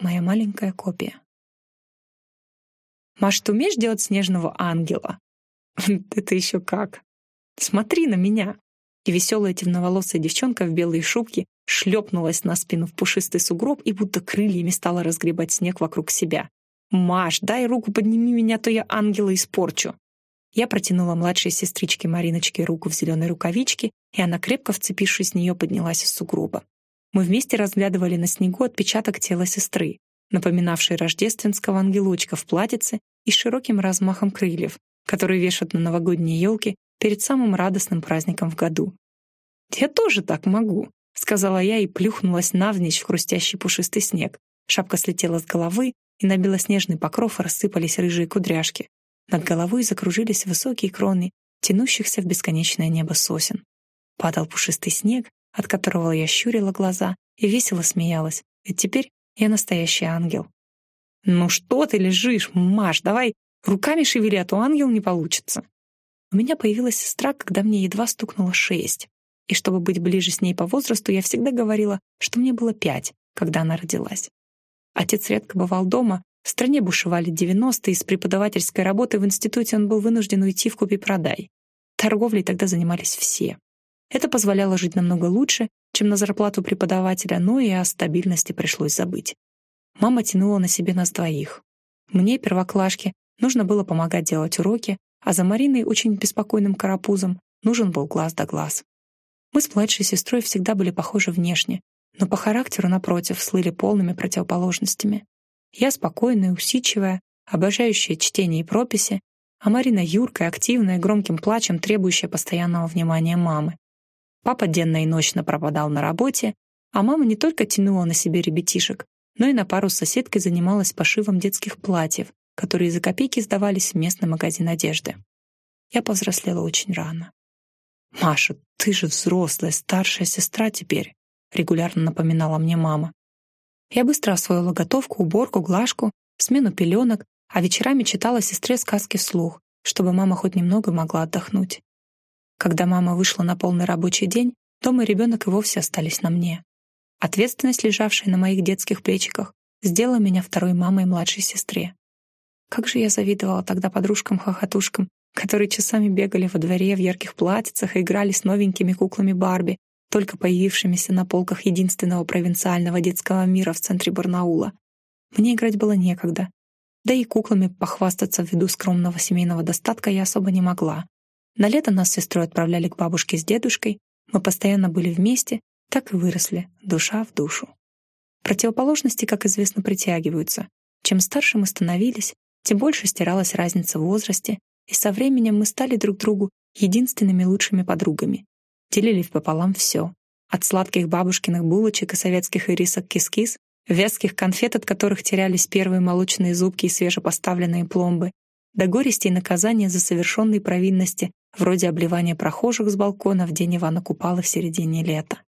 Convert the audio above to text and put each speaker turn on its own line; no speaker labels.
моя маленькая копия. «Маш, ты умеешь делать снежного ангела?» «Это еще как!» «Смотри на меня!» И веселая темноволосая девчонка в белой шубке шлепнулась на спину в пушистый сугроб и будто крыльями стала разгребать снег вокруг себя. «Маш, дай руку, подними меня, то я ангела испорчу!» Я протянула младшей сестричке Мариночке руку в зеленой рукавичке, и она, крепко вцепившись в нее, поднялась из сугроба. Мы вместе разглядывали на снегу отпечаток тела сестры, напоминавший рождественского ангелочка в платьице и широким размахом крыльев, которые вешают на новогодние елки перед самым радостным праздником в году. «Я тоже так могу», — сказала я и плюхнулась навзничь в хрустящий пушистый снег. Шапка слетела с головы, и на белоснежный покров рассыпались рыжие кудряшки. Над головой закружились высокие кроны, тянущихся в бесконечное небо сосен. Падал пушистый снег, от которого я щурила глаза и весело смеялась. Ведь теперь я настоящий ангел. «Ну что ты лежишь, Маш, давай руками шевели, а то ангел не получится». У меня появилась сестра, когда мне едва стукнуло шесть. И чтобы быть ближе с ней по возрасту, я всегда говорила, что мне было пять, когда она родилась. Отец редко бывал дома, в стране бушевали 90-е, с преподавательской работы в институте он был вынужден уйти в купи-продай. Торговлей тогда занимались все. Это позволяло жить намного лучше, чем на зарплату преподавателя, но и о стабильности пришлось забыть. Мама тянула на себе нас двоих. Мне, первоклашке, нужно было помогать делать уроки, а за Мариной, очень беспокойным карапузом, нужен был глаз да глаз. Мы с младшей сестрой всегда были похожи внешне, но по характеру, напротив, слыли полными противоположностями. Я спокойная, усидчивая, обожающая чтение и прописи, а Марина юркая, активная, громким плачем, требующая постоянного внимания мамы. Папа денно и ночно пропадал на работе, а мама не только тянула на себе ребятишек, но и на пару с соседкой занималась пошивом детских платьев, которые за копейки сдавались в местный магазин одежды. Я повзрослела очень рано. «Маша, ты же взрослая, старшая сестра теперь», регулярно напоминала мне мама. Я быстро освоила готовку, уборку, глажку, смену пеленок, а вечерами читала сестре сказки вслух, чтобы мама хоть немного могла отдохнуть. Когда мама вышла на полный рабочий день, дома и ребенок и вовсе остались на мне. Ответственность, лежавшая на моих детских плечиках, сделала меня второй мамой младшей сестре. Как же я завидовала тогда подружкам-хохотушкам, которые часами бегали во дворе в ярких платьицах и играли с новенькими куклами Барби, только появившимися на полках единственного провинциального детского мира в центре Барнаула. Мне играть было некогда. Да и куклами похвастаться ввиду скромного семейного достатка я особо не могла. На лето нас с сестрой отправляли к бабушке с дедушкой, мы постоянно были вместе, так и выросли, душа в душу. Противоположности, как известно, притягиваются. Чем старше мы становились, тем больше стиралась разница в возрасте, и со временем мы стали друг другу единственными лучшими подругами, делили пополам все. От сладких бабушкиных булочек и советских ирисок кис-кис, вязких конфет, от которых терялись первые молочные зубки и свежепоставленные пломбы, до горести и наказания за совершенные провинности, вроде обливания прохожих с балкона в день Ивана Купала в середине лета.